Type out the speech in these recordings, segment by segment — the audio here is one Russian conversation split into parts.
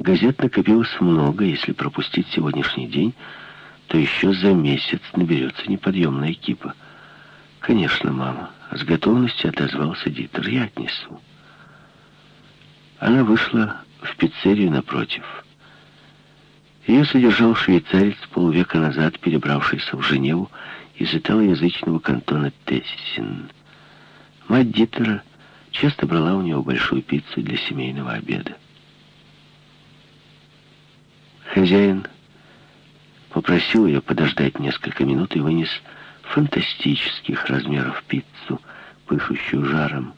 Газет накопилось много, если пропустить сегодняшний день, то еще за месяц наберется неподъемная кипа. «Конечно, мама», — с готовностью отозвался Дитер, — «я отнесу». Она вышла в пиццерию напротив. Ее содержал швейцарец, полвека назад перебравшийся в Женеву из италоязычного кантона Тессин. Мать Дитера часто брала у него большую пиццу для семейного обеда. Хозяин попросил ее подождать несколько минут и вынес фантастических размеров пиццу, пышущую жаром.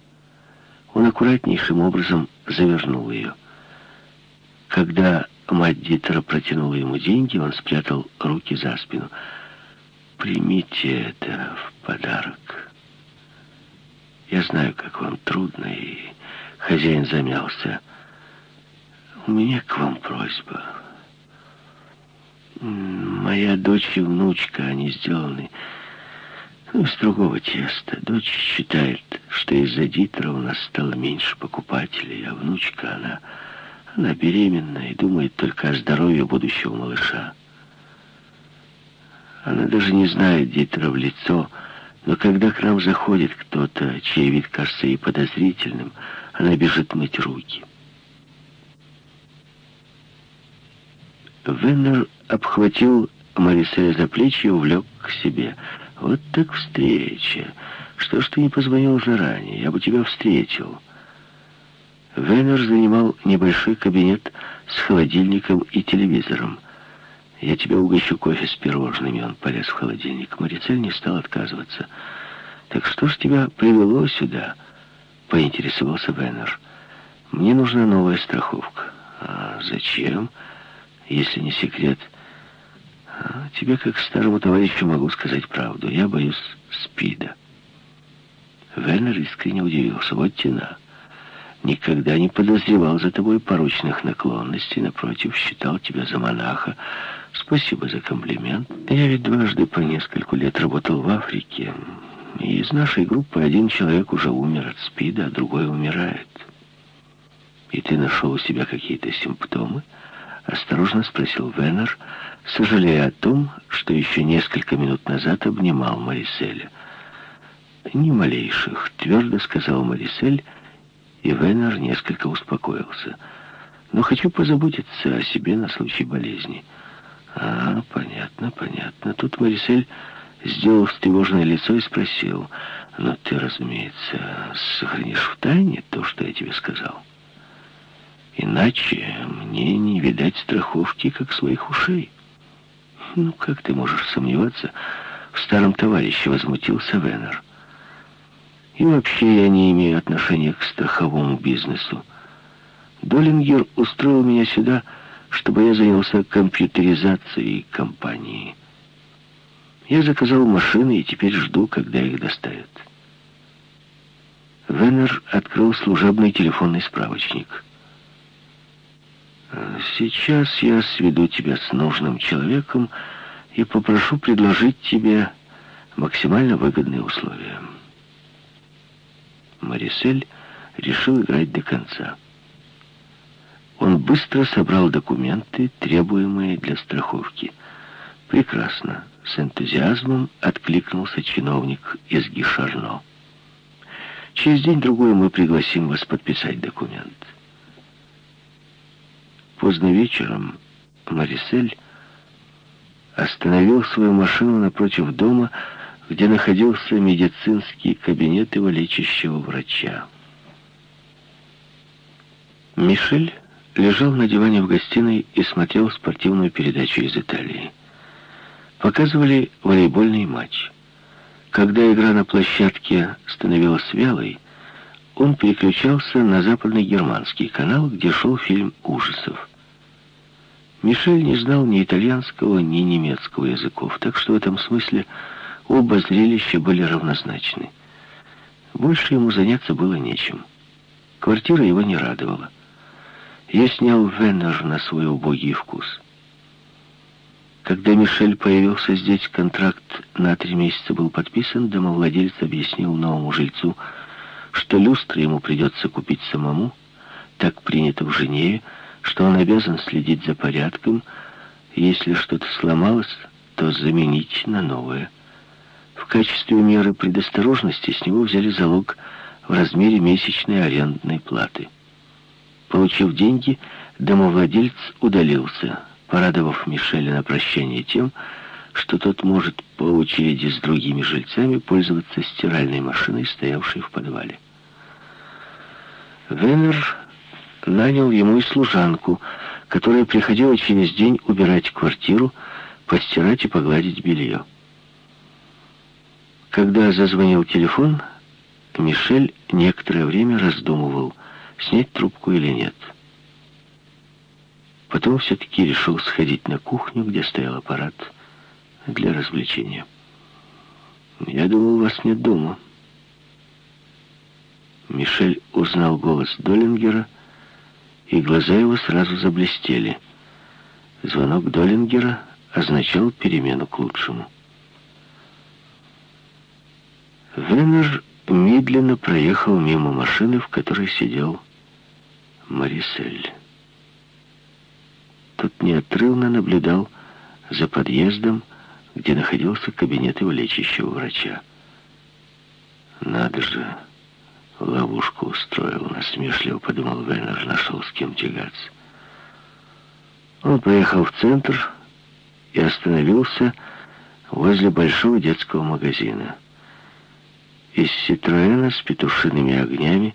Он аккуратнейшим образом завернул ее. Когда мать Дитера протянула ему деньги, он спрятал руки за спину. «Примите это в подарок. Я знаю, как вам трудно, и хозяин замялся. У меня к вам просьба». Моя дочь и внучка, они сделаны из другого теста. Дочь считает, что из-за Дитера у нас стало меньше покупателей, а внучка, она, она беременна и думает только о здоровье будущего малыша. Она даже не знает Дитера в лицо, но когда к нам заходит кто-то, чей вид кажется ей подозрительным, она бежит мыть руки. Веннер обхватил Мариселя за плечи и увлек к себе. «Вот так встреча! Что ж ты не позвонил заранее? Я бы тебя встретил». Веннер занимал небольшой кабинет с холодильником и телевизором. «Я тебя угощу кофе с пирожными». Он полез в холодильник. Марицель не стал отказываться. «Так что ж тебя привело сюда?» — поинтересовался Веннер. «Мне нужна новая страховка». «А зачем?» если не секрет. Тебе, как старому товарищу, могу сказать правду. Я боюсь спида. Вернер искренне удивился. Вот тена. Никогда не подозревал за тобой порочных наклонностей. Напротив, считал тебя за монаха. Спасибо за комплимент. Я ведь дважды по нескольку лет работал в Африке. И из нашей группы один человек уже умер от спида, а другой умирает. И ты нашел у себя какие-то симптомы? Осторожно спросил Веннер, сожалея о том, что еще несколько минут назад обнимал Мариселя. «Ни малейших», — твердо сказал Марисель, и Веннер несколько успокоился. «Но хочу позаботиться о себе на случай болезни». «А, понятно, понятно». Тут Марисель сделал встревоженное лицо и спросил, «Но ты, разумеется, сохранишь в тайне то, что я тебе сказал?» Иначе мне не видать страховки, как своих ушей. Ну, как ты можешь сомневаться в старом товарище, возмутился Венер. И вообще я не имею отношения к страховому бизнесу. Доллингер устроил меня сюда, чтобы я занялся компьютеризацией компании. Я заказал машины и теперь жду, когда их доставят. Венер открыл служебный телефонный справочник. Сейчас я сведу тебя с нужным человеком и попрошу предложить тебе максимально выгодные условия. Марисель решил играть до конца. Он быстро собрал документы, требуемые для страховки. Прекрасно. С энтузиазмом откликнулся чиновник из Гишарно. Через день-другой мы пригласим вас подписать документ. Поздно вечером Марисель остановил свою машину напротив дома, где находился медицинский кабинет его лечащего врача. Мишель лежал на диване в гостиной и смотрел спортивную передачу из Италии. Показывали волейбольный матч. Когда игра на площадке становилась вялой, он переключался на западный германский канал, где шел фильм ужасов. Мишель не знал ни итальянского, ни немецкого языков, так что в этом смысле оба зрелища были равнозначны. Больше ему заняться было нечем. Квартира его не радовала. Я снял Веннер на свой убогий вкус. Когда Мишель появился здесь, контракт на три месяца был подписан, домовладелец объяснил новому жильцу, что люстры ему придется купить самому, так принято в Женеве, что он обязан следить за порядком, если что-то сломалось, то заменить на новое. В качестве меры предосторожности с него взяли залог в размере месячной арендной платы. Получив деньги, домовладелец удалился, порадовав Мишеля на прощание тем, что тот может по очереди с другими жильцами пользоваться стиральной машиной, стоявшей в подвале. Венер нанял ему и служанку, которая приходила через день убирать квартиру, постирать и погладить белье. Когда зазвонил телефон, Мишель некоторое время раздумывал, снять трубку или нет. Потом все-таки решил сходить на кухню, где стоял аппарат для развлечения. «Я думал, вас нет дома». Мишель узнал голос Доллингера, глаза его сразу заблестели. Звонок Доллингера означал перемену к лучшему. Венер медленно проехал мимо машины, в которой сидел Марисель. Тот неотрывно наблюдал за подъездом, где находился кабинет его лечащего врача. «Надо же, ловушку устроил», — насмешливо подумал Венер, нашел с кем тягаться. Он поехал в центр и остановился возле большого детского магазина. Из Ситроэна с петушиными огнями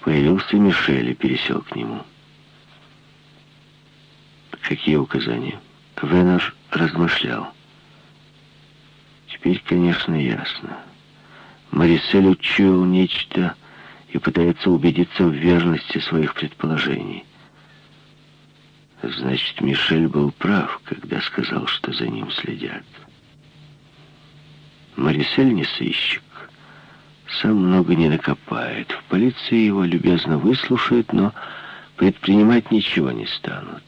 появился Мишель и пересел к нему. Какие указания? Венер размышлял. Теперь, конечно, ясно. Марисель учуял нечто и пытается убедиться в верности своих предположений. Значит, Мишель был прав, когда сказал, что за ним следят. Марисель не сыщик. Сам много не накопает. В полиции его любезно выслушают, но предпринимать ничего не станут.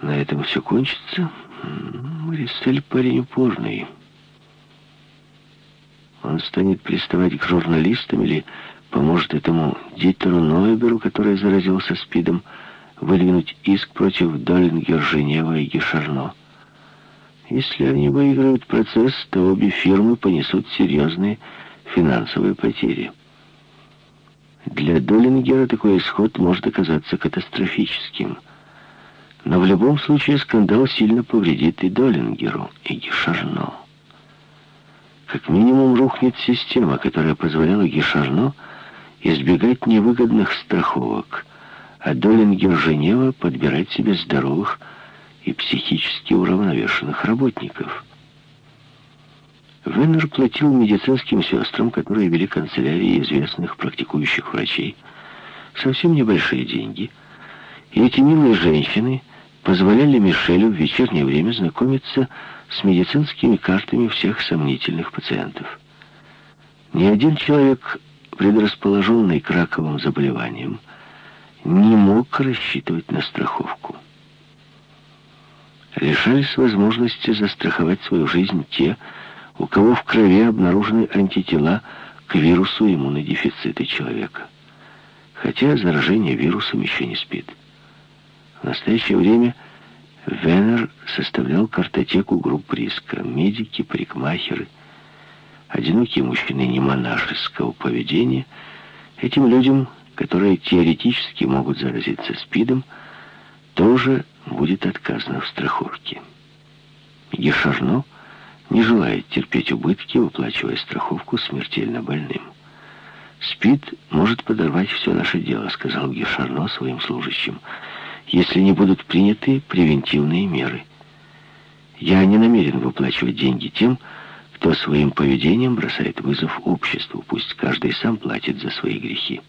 На этом все кончится. Марисель парень упорный. Он станет приставать к журналистам или поможет этому Дитеру Нойберу, который заразился СПИДом, выдвинуть иск против Доллингер, Женева и Гишарно. Если они выиграют процесс, то обе фирмы понесут серьезные финансовые потери. Для Доллингера такой исход может оказаться катастрофическим. Но в любом случае скандал сильно повредит и Доллингеру, и Гишарно. Как минимум рухнет система, которая позволяла Гишарно избегать невыгодных страховок, а Доллингер Женева подбирать себе здоровых и психически уравновешенных работников. Веннер платил медицинским сестрам, которые вели канцелярии известных практикующих врачей, совсем небольшие деньги, и эти милые женщины позволяли Мишелю в вечернее время знакомиться с медицинскими картами всех сомнительных пациентов. Ни один человек, предрасположенный к раковым заболеваниям, не мог рассчитывать на страховку лишались возможности застраховать свою жизнь те, у кого в крови обнаружены антитела к вирусу иммунодефицита человека. Хотя заражение вирусом еще не спит. В настоящее время Венер составлял картотеку групп риска. Медики, парикмахеры, одинокие мужчины не монашеского поведения. Этим людям, которые теоретически могут заразиться СПИДом, тоже будет отказано в страховке. Ешарно не желает терпеть убытки, выплачивая страховку смертельно больным. «СПИД может подорвать все наше дело», — сказал Гешарно своим служащим, «если не будут приняты превентивные меры. Я не намерен выплачивать деньги тем, кто своим поведением бросает вызов обществу. Пусть каждый сам платит за свои грехи».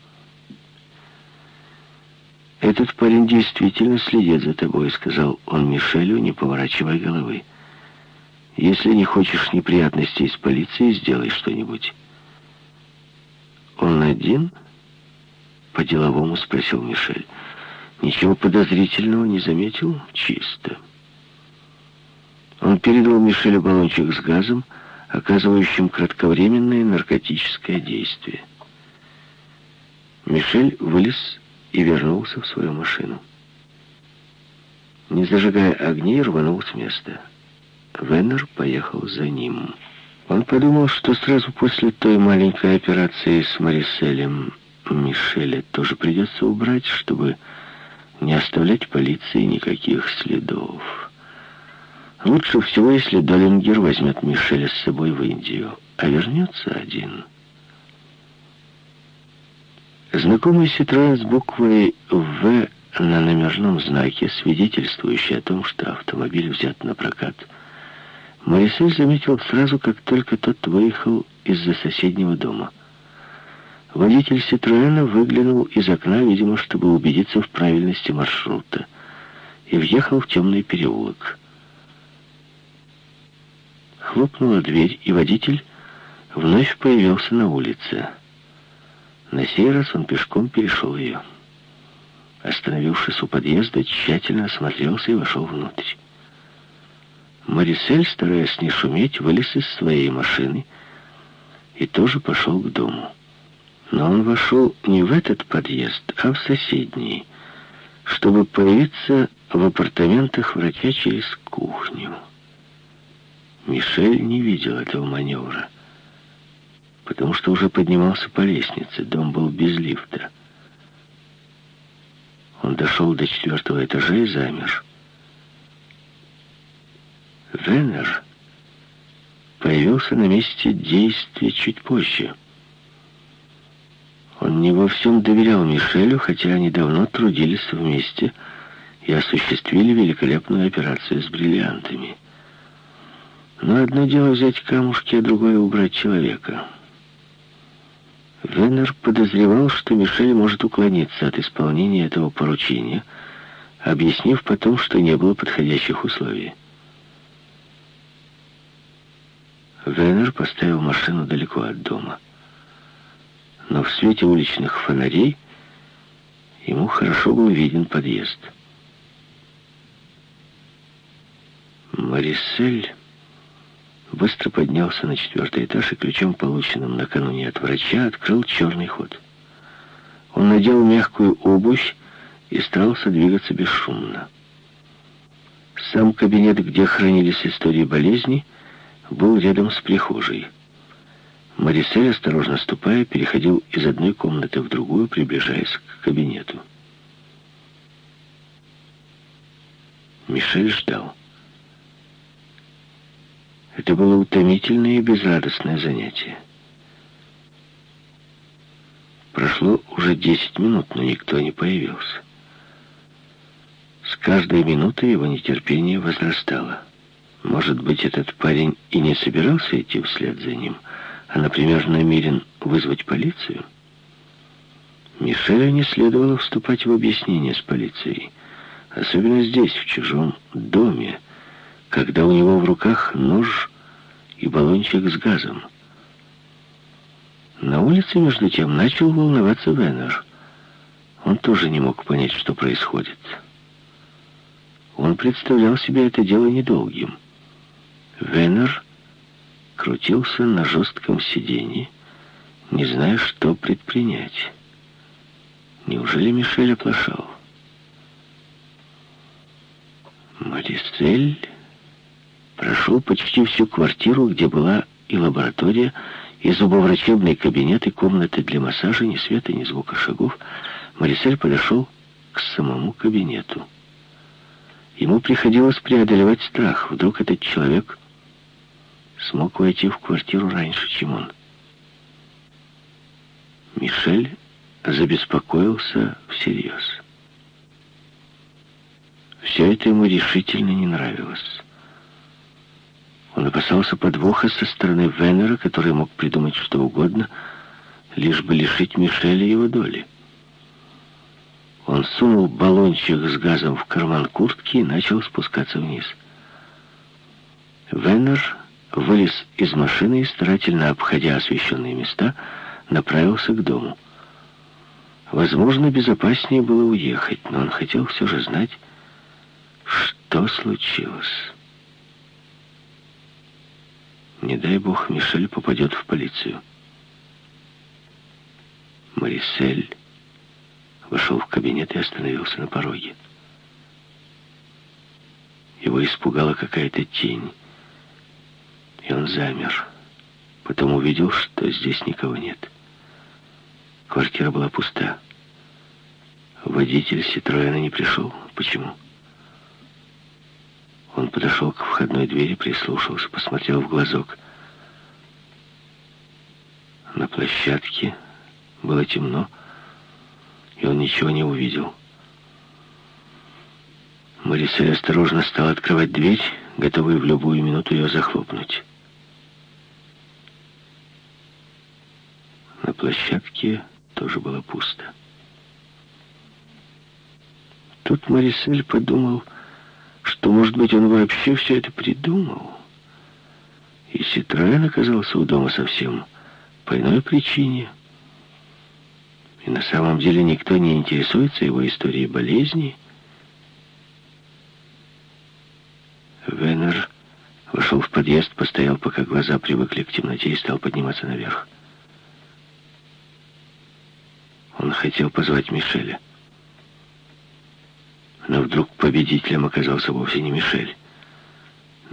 «Этот парень действительно следит за тобой», — сказал он Мишелю, не поворачивая головы. «Если не хочешь неприятностей с полицией, сделай что-нибудь». «Он один?» — по-деловому спросил Мишель. «Ничего подозрительного не заметил? Чисто». Он передал Мишелю баллончик с газом, оказывающим кратковременное наркотическое действие. Мишель вылез и вернулся в свою машину. Не зажигая огней, рванул с места. Веннер поехал за ним. Он подумал, что сразу после той маленькой операции с Мариселем Мишеля тоже придется убрать, чтобы не оставлять полиции никаких следов. Лучше всего, если Доллингер возьмет Мишеля с собой в Индию, а вернется один. Знакомый Ситроен с буквой «В» на номерном знаке, свидетельствующий о том, что автомобиль взят на прокат, Морисель заметил сразу, как только тот выехал из-за соседнего дома. Водитель Ситроена выглянул из окна, видимо, чтобы убедиться в правильности маршрута, и въехал в темный переулок. Хлопнула дверь, и водитель вновь появился на улице. На сей раз он пешком перешел ее. Остановившись у подъезда, тщательно осмотрелся и вошел внутрь. Марисель, стараясь не шуметь, вылез из своей машины и тоже пошел к дому. Но он вошел не в этот подъезд, а в соседний, чтобы появиться в апартаментах врача через кухню. Мишель не видел этого маневра, потому что уже поднимался по лестнице, дом был без лифта. Он дошел до четвертого этажа и замер. Венер появился на месте действия чуть позже. Он не во всем доверял Мишелю, хотя они давно трудились вместе и осуществили великолепную операцию с бриллиантами. Но одно дело взять камушки, а другое убрать человека. Веннер подозревал, что Мишель может уклониться от исполнения этого поручения, объяснив потом, что не было подходящих условий. Веннер поставил машину далеко от дома. Но в свете уличных фонарей ему хорошо был виден подъезд. Марисель быстро поднялся на четвертый этаж и ключом, полученным накануне от врача, открыл черный ход. Он надел мягкую обувь и старался двигаться бесшумно. Сам кабинет, где хранились истории болезни, был рядом с прихожей. Марисель, осторожно ступая, переходил из одной комнаты в другую, приближаясь к кабинету. Мишель ждал. Это было утомительное и безрадостное занятие. Прошло уже десять минут, но никто не появился. С каждой минутой его нетерпение возрастало. Может быть, этот парень и не собирался идти вслед за ним, а, например, намерен вызвать полицию? Мишелю не следовало вступать в объяснение с полицией, особенно здесь, в чужом доме, когда у него в руках нож и баллончик с газом. На улице, между тем, начал волноваться Веннер. Он тоже не мог понять, что происходит. Он представлял себе это дело недолгим. Веннер крутился на жестком сиденье, не зная, что предпринять. Неужели Мишель оплошал? Марисель прошел почти всю квартиру, где была и лаборатория, и зубоврачебный кабинет, и комната для массажа, ни света, ни звука шагов. Марисель подошел к самому кабинету. Ему приходилось преодолевать страх. Вдруг этот человек смог войти в квартиру раньше, чем он. Мишель забеспокоился всерьез. Все это ему решительно не нравилось. Он опасался подвоха со стороны Венера, который мог придумать что угодно, лишь бы лишить Мишеля его доли. Он сунул баллончик с газом в карман куртки и начал спускаться вниз. Венер вылез из машины и, старательно обходя освещенные места, направился к дому. Возможно, безопаснее было уехать, но он хотел все же знать, что случилось. Не дай бог, Мишель попадет в полицию. Марисель вошел в кабинет и остановился на пороге. Его испугала какая-то тень, и он замер. Потом увидел, что здесь никого нет. Квартира была пуста. Водитель Ситроена не пришел. Почему? Он подошел к входной двери, прислушался, посмотрел в глазок. На площадке было темно, и он ничего не увидел. Марисель осторожно стал открывать дверь, готовый в любую минуту ее захлопнуть. На площадке тоже было пусто. Тут Марисель подумал, что, может быть, он вообще все это придумал. И Ситроен оказался у дома совсем по иной причине. И на самом деле никто не интересуется его историей болезни. Венер вошел в подъезд, постоял, пока глаза привыкли к темноте, и стал подниматься наверх. Он хотел позвать Мишеля. Но вдруг победителем оказался вовсе не Мишель.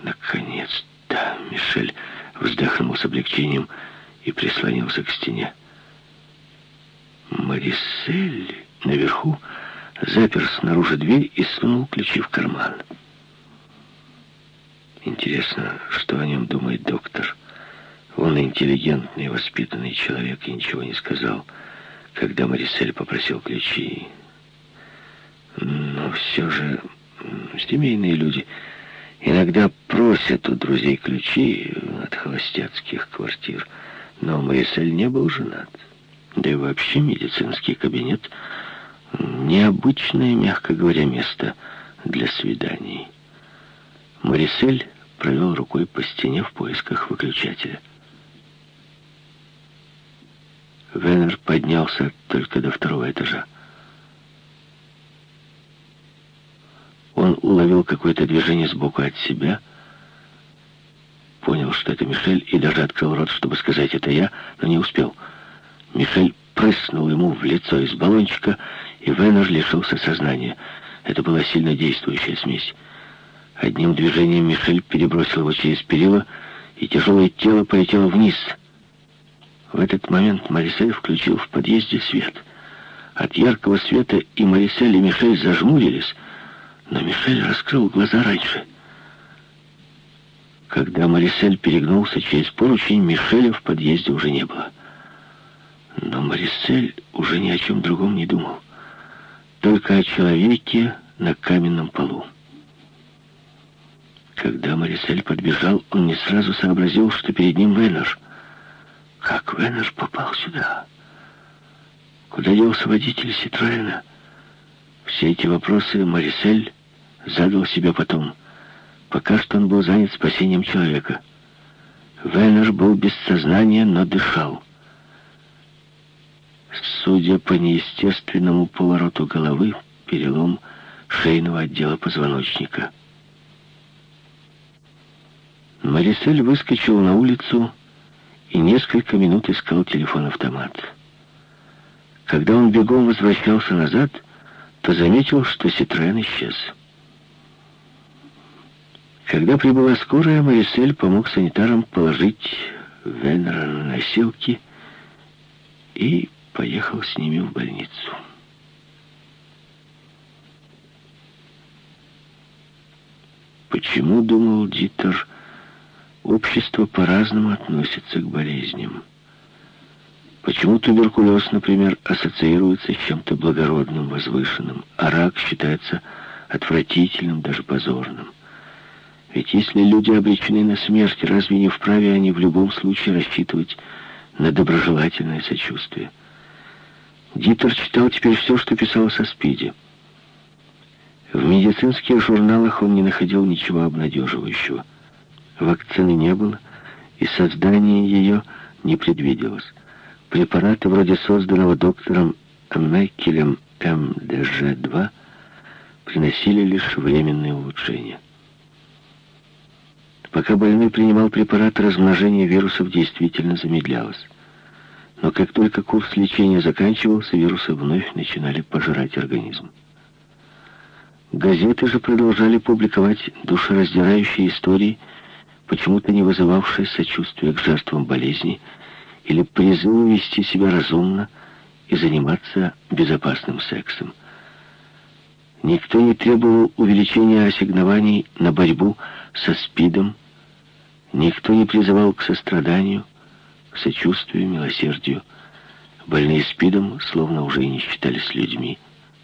Наконец-то Мишель вздохнул с облегчением и прислонился к стене. Марисель наверху запер снаружи дверь и сунул ключи в карман. Интересно, что о нем думает доктор. Он интеллигентный, воспитанный человек и ничего не сказал, когда Марисель попросил ключи. Но все же семейные люди иногда просят у друзей ключи от холостяцких квартир. Но Марисель не был женат. Да и вообще медицинский кабинет — необычное, мягко говоря, место для свиданий. Марисель провел рукой по стене в поисках выключателя. Венер поднялся только до второго этажа. Он уловил какое-то движение сбоку от себя, понял, что это Мишель, и даже открыл рот, чтобы сказать «это я», но не успел. Мишель прыснул ему в лицо из баллончика, и Венер лишился сознания. Это была сильно действующая смесь. Одним движением Мишель перебросил его через перила, и тяжелое тело полетело вниз. В этот момент Марисель включил в подъезде свет. От яркого света и Марисель, и Мишель зажмурились — но Мишель раскрыл глаза раньше. Когда Марисель перегнулся через поручень, Мишеля в подъезде уже не было. Но Марисель уже ни о чем другом не думал. Только о человеке на каменном полу. Когда Марисель подбежал, он не сразу сообразил, что перед ним Венер. Как Венер попал сюда? Куда делся водитель Ситроена? Все эти вопросы Марисель задал себе потом. Пока что он был занят спасением человека. Венер был без сознания, но дышал. Судя по неестественному повороту головы, перелом шейного отдела позвоночника. Марисель выскочил на улицу и несколько минут искал телефон-автомат. Когда он бегом возвращался назад, то заметил, что Ситроен исчез. Когда прибыла скорая, Марисель помог санитарам положить Венера на носилки и поехал с ними в больницу. Почему, думал Дитер, общество по-разному относится к болезням? Почему туберкулез, например, ассоциируется с чем-то благородным, возвышенным, а рак считается отвратительным, даже позорным? Ведь если люди обречены на смерть, разве не вправе они в любом случае рассчитывать на доброжелательное сочувствие? Дитер читал теперь все, что писалось о СПИДе. В медицинских журналах он не находил ничего обнадеживающего. Вакцины не было, и создание ее не предвиделось. Препараты вроде созданного доктором Меккелем МДЖ-2 приносили лишь временные улучшения. Пока больной принимал препарат, размножение вирусов действительно замедлялось. Но как только курс лечения заканчивался, вирусы вновь начинали пожирать организм. Газеты же продолжали публиковать душераздирающие истории, почему-то не вызывавшие сочувствия к жертвам болезни или призывы вести себя разумно и заниматься безопасным сексом. Никто не требовал увеличения ассигнований на борьбу со СПИДом, никто не призывал к состраданию, к сочувствию, милосердию. Больные СПИДом словно уже и не считались людьми,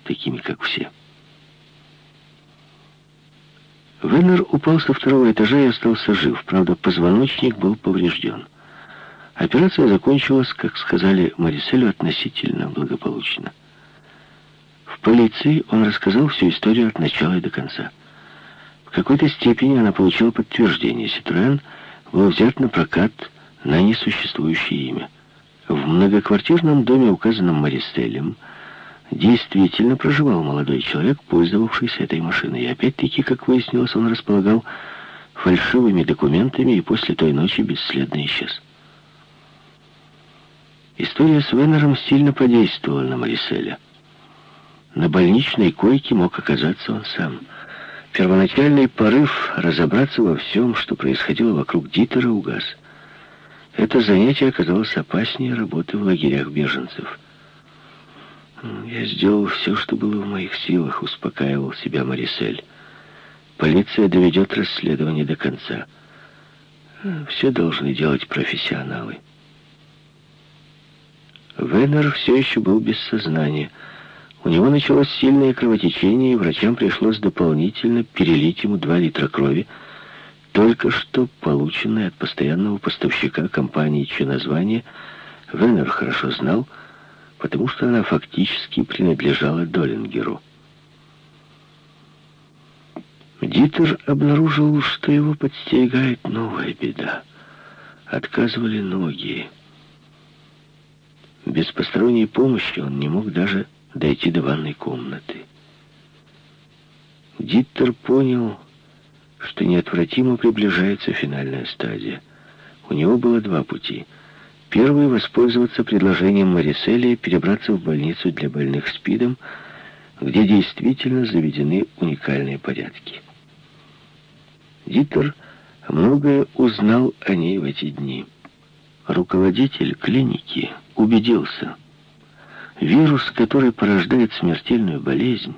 такими, как все. Веннер упал со второго этажа и остался жив. Правда, позвоночник был поврежден. Операция закончилась, как сказали Мариселю, относительно благополучно. В полиции он рассказал всю историю от начала и до конца. В какой-то степени она получила подтверждение. Ситроен был взят на прокат на несуществующее имя. В многоквартирном доме, указанном Мариселем, действительно проживал молодой человек, пользовавшийся этой машиной. И опять-таки, как выяснилось, он располагал фальшивыми документами и после той ночи бесследно исчез. История с Венером сильно подействовала на Мариселя. На больничной койке мог оказаться он сам. Первоначальный порыв разобраться во всем, что происходило вокруг Дитера, угас. Это занятие оказалось опаснее работы в лагерях беженцев. «Я сделал все, что было в моих силах», — успокаивал себя Марисель. «Полиция доведет расследование до конца. Все должны делать профессионалы». Венер все еще был без сознания. У него началось сильное кровотечение, и врачам пришлось дополнительно перелить ему 2 литра крови, только что полученной от постоянного поставщика компании, чье название Венер хорошо знал, потому что она фактически принадлежала Доллингеру. Дитер обнаружил, что его подстерегает новая беда. Отказывали ноги. Без посторонней помощи он не мог даже дойти до ванной комнаты. Диттер понял, что неотвратимо приближается финальная стадия. У него было два пути. Первый — воспользоваться предложением Мариселия перебраться в больницу для больных СПИДом, где действительно заведены уникальные порядки. Диттер многое узнал о ней в эти дни. Руководитель клиники убедился, вирус, который порождает смертельную болезнь,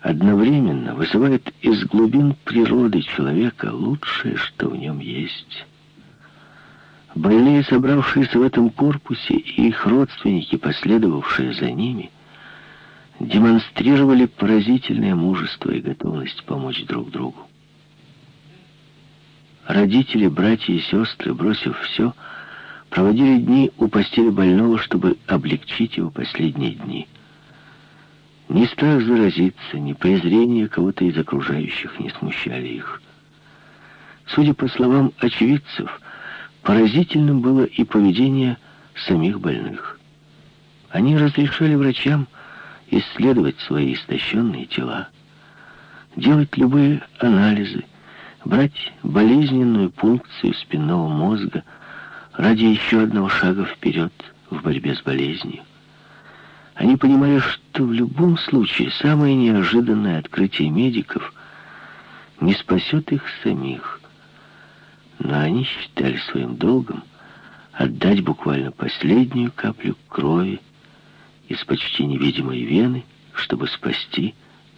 одновременно вызывает из глубин природы человека лучшее, что в нем есть. Больные, собравшиеся в этом корпусе, и их родственники, последовавшие за ними, демонстрировали поразительное мужество и готовность помочь друг другу. Родители, братья и сестры, бросив все, проводили дни у постели больного, чтобы облегчить его последние дни. Ни страх заразиться, ни презрение кого-то из окружающих не смущали их. Судя по словам очевидцев, поразительным было и поведение самих больных. Они разрешали врачам исследовать свои истощенные тела, делать любые анализы, брать болезненную пункцию спинного мозга ради еще одного шага вперед в борьбе с болезнью. Они понимали, что в любом случае самое неожиданное открытие медиков не спасет их самих. Но они считали своим долгом отдать буквально последнюю каплю крови из почти невидимой вены, чтобы спасти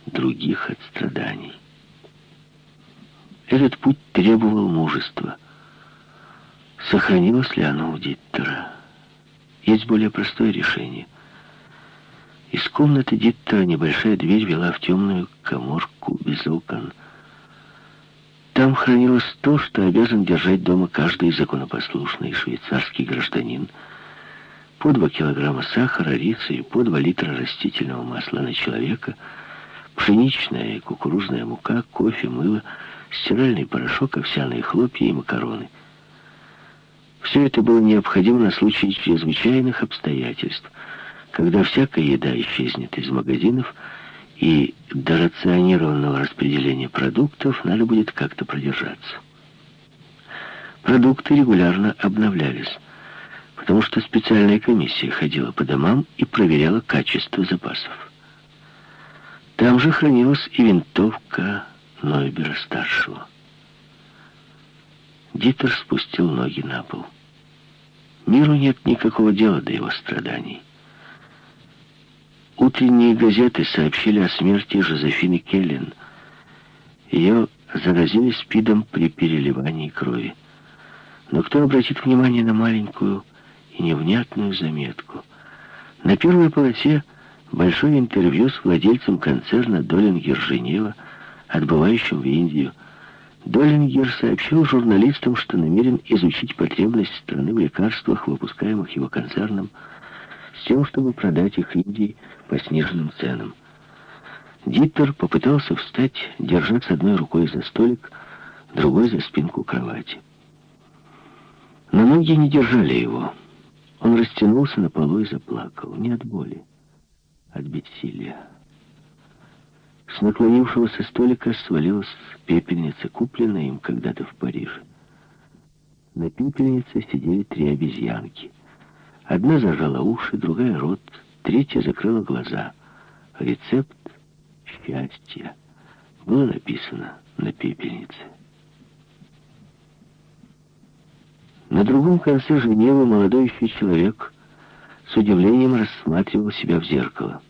других от страданий. Этот путь требовал мужества. Сохранилось ли оно у Диттера? Есть более простое решение. Из комнаты Диттера небольшая дверь вела в темную коморку без окон. Там хранилось то, что обязан держать дома каждый законопослушный швейцарский гражданин. По два килограмма сахара, риса и по два литра растительного масла на человека, пшеничная и кукурузная мука, кофе, мыло — стиральный порошок, овсяные хлопья и макароны. Все это было необходимо на случай чрезвычайных обстоятельств, когда всякая еда исчезнет из магазинов, и до рационированного распределения продуктов надо будет как-то продержаться. Продукты регулярно обновлялись. потому что специальная комиссия ходила по домам и проверяла качество запасов. Там же хранилась и винтовка Нойбера-старшего. Дитер спустил ноги на пол. Миру нет никакого дела до его страданий. Утренние газеты сообщили о смерти Жозефины Келлен. Ее заразили спидом при переливании крови. Но кто обратит внимание на маленькую и невнятную заметку? На первой полосе большое интервью с владельцем концерна Долингер Женева, отбывающим в Индию. Долингер сообщил журналистам, что намерен изучить потребность страны в лекарствах, выпускаемых его концерном, с тем, чтобы продать их Индии по сниженным ценам. Диттер попытался встать, держась одной рукой за столик, другой за спинку кровати. Но ноги не держали его. Он растянулся на полу и заплакал. Не от боли, от бессилия. С наклонившегося столика свалилась пепельница, купленная им когда-то в Париже. На пепельнице сидели три обезьянки — Одна зажала уши, другая — рот, третья закрыла глаза. Рецепт счастья было написано на пепельнице. На другом конце Женевы молодой еще человек с удивлением рассматривал себя в зеркало.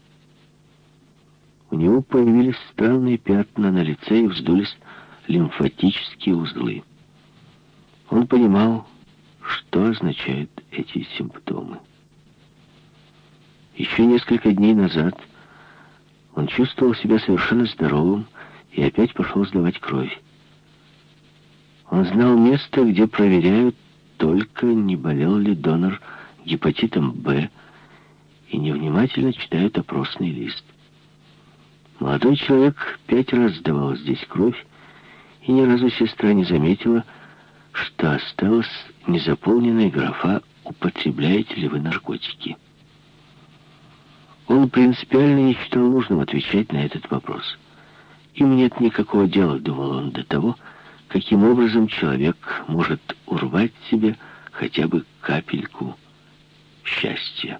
У него появились странные пятна на лице и вздулись лимфатические узлы. Он понимал, что означают эти симптомы. Еще несколько дней назад он чувствовал себя совершенно здоровым и опять пошел сдавать кровь. Он знал место, где проверяют только, не болел ли донор гепатитом Б, и невнимательно читают опросный лист. Молодой человек пять раз сдавал здесь кровь, и ни разу сестра не заметила, что осталась незаполненная графа «Употребляете ли вы наркотики?». Он принципиально не считал нужным отвечать на этот вопрос. Им нет никакого дела, думал он, до того, каким образом человек может урвать себе хотя бы капельку счастья.